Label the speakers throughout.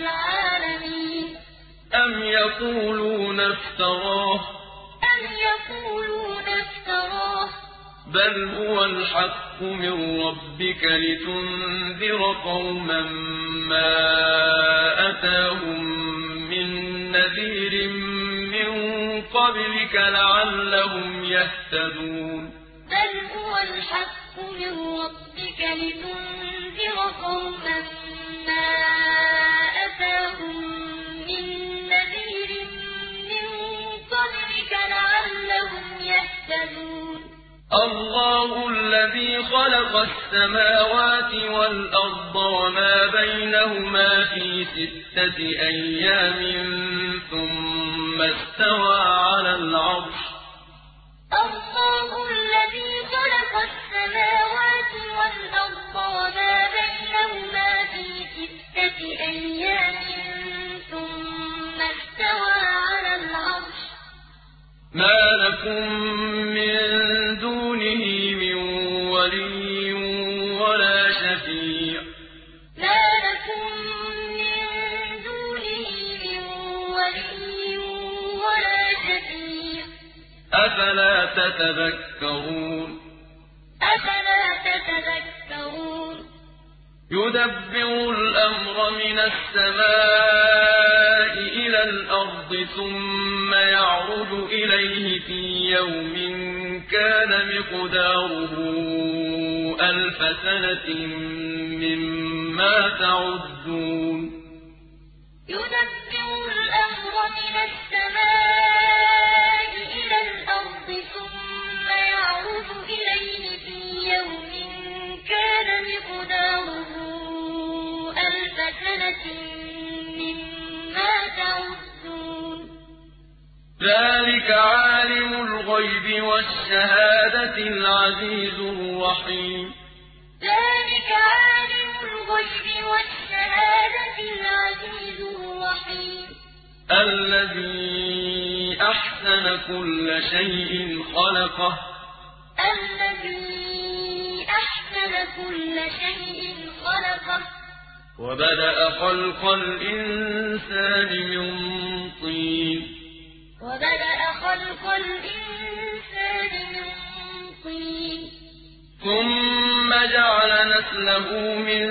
Speaker 1: العالمين
Speaker 2: أم يقولون افتراه.
Speaker 1: أم يقولون افتراه.
Speaker 2: بل هو الحق من ربك لتنذر قوما ما أتاهم من نذير من قبلك لعلهم يهتدون.
Speaker 1: بل هو الحق من ربك لتنذر قوما ما من نذير من قبلك لعلهم يهتدون
Speaker 2: الله الذي خلق السماوات والأرض وما بينهما في ستة أيام ثم استوى على العرش
Speaker 1: الله الذي خلق السماوات والأرض وما في ستة أيام ثم استوى على العرش.
Speaker 2: ما لكم من دونه من ولي ولا شفيع.
Speaker 1: ما لكم
Speaker 2: يدبر الأمر من السماء إلى الأرض ثم يعرج إليه في يوم كان مقداره ألف سنة مما تعدون.
Speaker 1: يدبر الأمر من السماء
Speaker 2: ذلك عالم الغيب والشهادة العزيز الرحيم.
Speaker 1: ذلك عالم الغيب والشهادة العزيز الرحيم.
Speaker 2: الذي أحسن كل شيء خلقه.
Speaker 1: الذي أحسن كل شيء خلقه.
Speaker 2: وبدأ خلق الإنسان من طين.
Speaker 1: وبدأ خلق الإنسان من طين.
Speaker 2: ثم جعل نسله من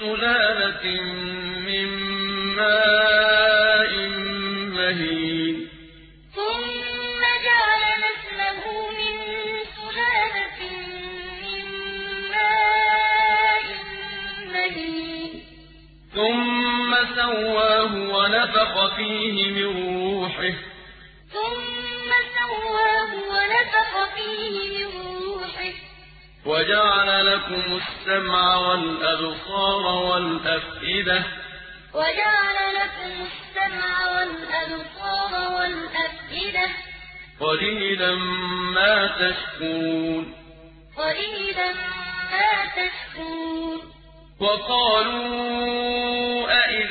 Speaker 2: سلالة من ماء فيه من روحه.
Speaker 1: ثم سواه ونفخ فيه من روحه.
Speaker 2: وجعل لكم السمع والأبصار والأفئدة.
Speaker 1: وجعل لكم السمع والأبصار والأفئدة.
Speaker 2: قليلا ما تشكرون.
Speaker 1: قليلا ما تشكرون.
Speaker 2: وقالوا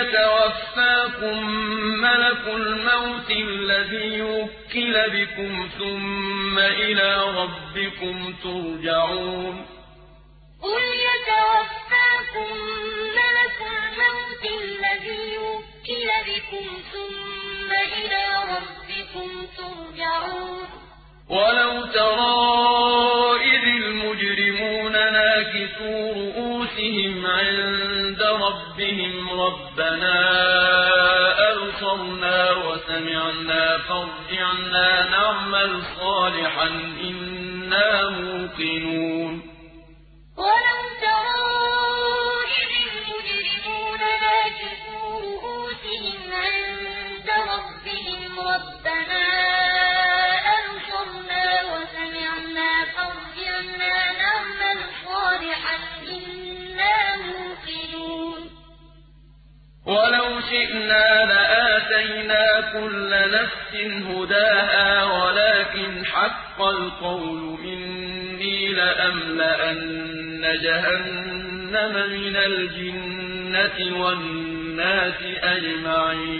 Speaker 2: يتوفاكم ملك الموت الذي وكل بكم ثم إلى ربكم ترجعون.
Speaker 1: قل يتوفاكم ملك الموت الذي وكل بكم ثم إلى ربكم ترجعون.
Speaker 2: ولو ترى إذ المجرمون رؤوسهم عند ربهم ربنا أبصرنا وسمعنا فارجعنا نعمل صالحا إنا موقنون. نفس هداها ولكن حق القول مني لأملأن جهنم من الجنة والناس أجمعين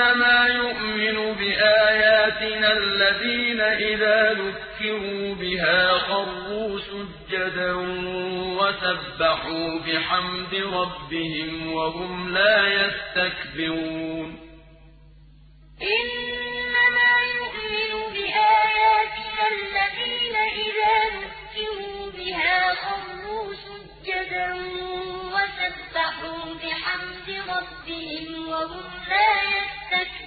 Speaker 2: إنما يؤمن بآياتنا الذين إذا ذكروا بها خروا سجدا وسبحوا بحمد ربهم وهم لا يستكبرون.
Speaker 1: إنما يؤمن بآياتنا الذين إذا ذكروا بها خروا سجدا وسبحوا بحمد ربهم وهم لا يستكبرون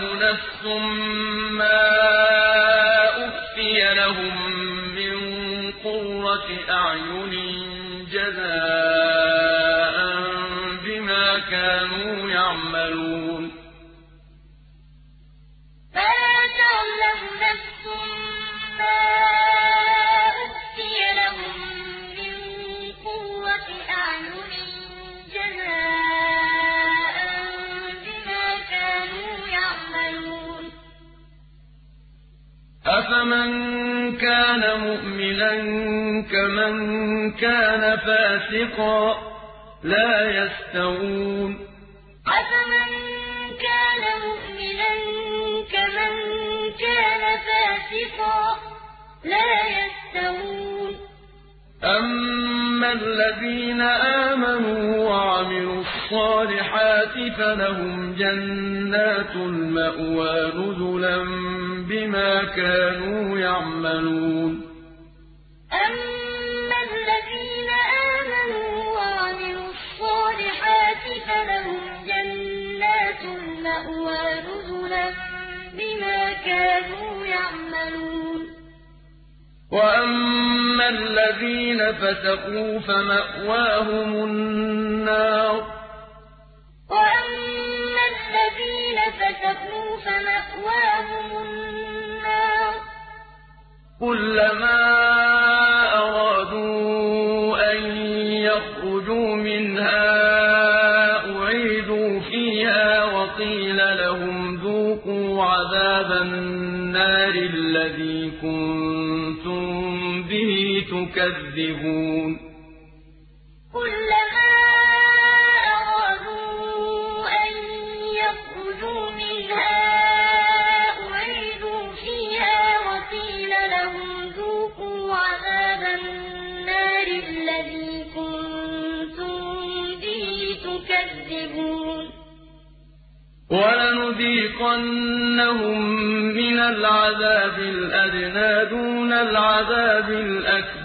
Speaker 2: تعلم نفس ما أخفي لهم من قرة أعين جزاء فاسقا لا يستوون
Speaker 1: أفمن كان مؤمنا كمن كان فاسقا لا يستوون
Speaker 2: أما الذين آمنوا وعملوا الصالحات فلهم جنات المأوى نزلا بما كانوا يعملون
Speaker 1: المأوى نزلا بما كانوا يعملون
Speaker 2: وأما الذين فسقوا فمأواهم النار
Speaker 1: وأما الذين فسقوا فمأواهم النار
Speaker 2: كلما تكذبون
Speaker 1: كلما أرادوا أن يخرجوا منها أعيدوا فيها وقيل لهم ذوقوا عذاب النار الذي كنتم به تكذبون.
Speaker 2: وَلَنُذِيقَنَّهُم مِّنَ الْعَذَابِ الْأَدْنَىٰ دُونَ الْعَذَابِ الْأَكْبَرِ.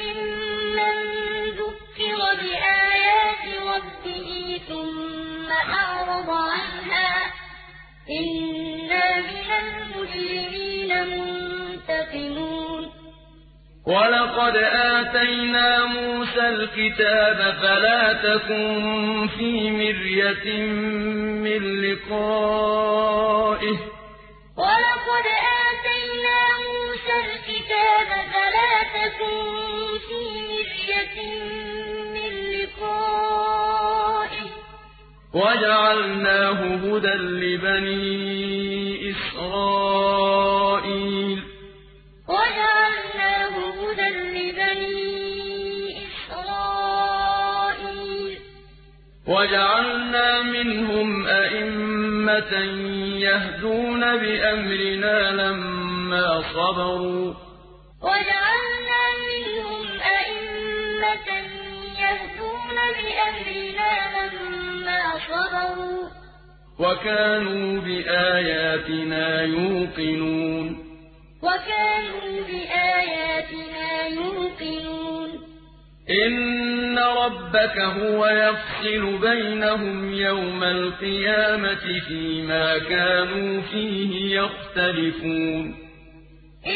Speaker 1: مِمَّن ذُكِّرَ بِآيَاتِ رَبِّهِ ثُمَّ أَعْرَضَ عَنْهَا ۚ إِنَّا مِنَ الْمُجْرِمِينَ مُنتَقِمُونَ
Speaker 2: وَلَقَدْ آتَيْنَا مُوسَى الْكِتَابَ فَلَا تَكُن فِي مِرْيَةٍ مِّن لِّقَائِهِ ۖ
Speaker 1: تَكُن فِي مِرْيَةٍ مِّن لِّقَائِهِ ۖ.
Speaker 2: وَجَعَلْنَاهُ هُدًى لِّبَنِي إِسْرَائِيلَ.
Speaker 1: وَجَعَلْنَاهُ هُدًى لِّبَنِي إِسْرَائِيلَ.
Speaker 2: وَجَعَلْنَا مِنْهُمْ أَئِمَّةً يَهْدُونَ بِأَمْرِنَا لَمَّا صَبَرُوا ۖ. وَكَانُوا بِآيَاتِنَا يُوقِنُونَ
Speaker 1: وَكَانُوا بِآيَاتِنَا يُوقِنُونَ
Speaker 2: إِنَّ رَبَّكَ هُوَ يَفْصِلُ بَيْنَهُمْ يَوْمَ الْقِيَامَةِ فِيمَا كَانُوا فِيهِ يَخْتَلِفُونَ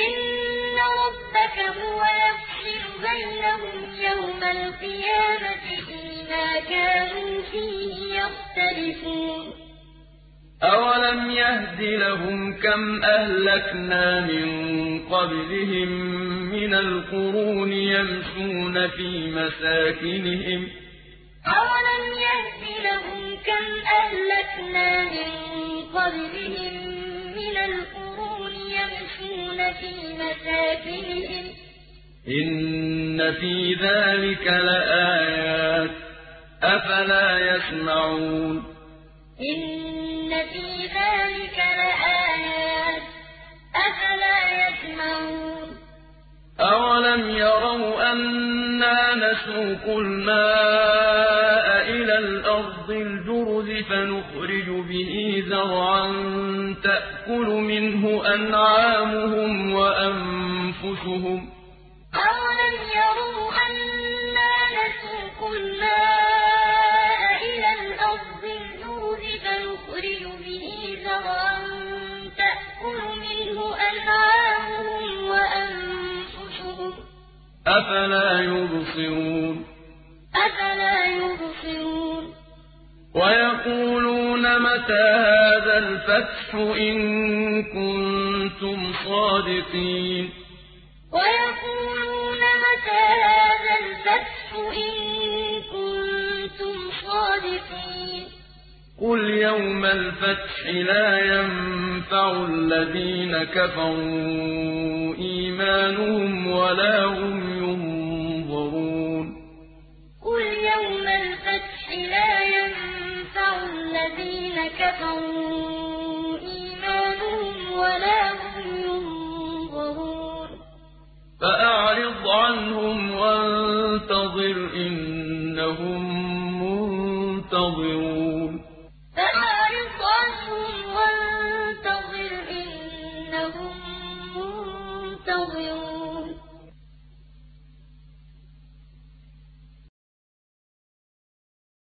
Speaker 1: إِنَّ رَبَّكَ هُوَ يَفْصِلُ بَيْنَهُمْ يَوْمَ الْقِيَامَةِ فِيمَا كَانُوا فِيهِ يَخْتَلِفُونَ.
Speaker 2: أَوَلَمْ يَهْدِ لَهُمْ كَمْ أَهْلَكْنَا مِن قَبْلِهِم مِّنَ الْقُرُونِ يَمْشُونَ فِي مَسَاكِنِهِمْ ۗ؟
Speaker 1: أَوَلَمْ يَهْدِ لَهُمْ كَمْ أَهْلَكْنَا مِن قَبْلِهِم مِّنَ الْقُرُونِ يَمْشُونَ فِي مَسَاكِنِهِمْ ۗ؟
Speaker 2: إِنَّ فِي ذَٰلِكَ لَآيَاتٍ ۖ أَفَلَا يَسْمَعُونَ.
Speaker 1: إِنَّ فِي ذَٰلِكَ لَآيَاتٍ ۖ. أَفَلَا يَسْمَعُونَ.
Speaker 2: أَوَلَمْ يَرَوْا أَنَّا نَسُوقُ الْمَاءَ إِلَى الْأَرْضِ الْجُرُزِ فَنُخْرِجُ بِهِ زَرْعًا تَأْكُلُ مِنْهُ أَنْعَامُهُمْ وَأَنفُسُهُمْ ۖ.
Speaker 1: أَوَلَمْ يَرَوْا أَنَّا نَسُوقُ الْمَاءَ
Speaker 2: أَفَلَا يُبْصِرُونَ؟
Speaker 1: أَفَلَا يُبْصِرُونَ؟
Speaker 2: وَيَقُولُونَ مَتَىٰ هَٰذَا الْفَتْحُ إِن كُنتُمْ صَادِقِينَ؟
Speaker 1: وَيَقُولُونَ مَتَىٰ هَٰذَا الْفَتْحُ إِن كُنتُمْ صَادِقِينَ؟
Speaker 2: قُلْ يَوْمَ الْفَتْحِ لَا يَنفَعُ الَّذِينَ كَفَرُوا إِيمَانُهُمْ وَلَا هُمْ
Speaker 1: كَفَرُوا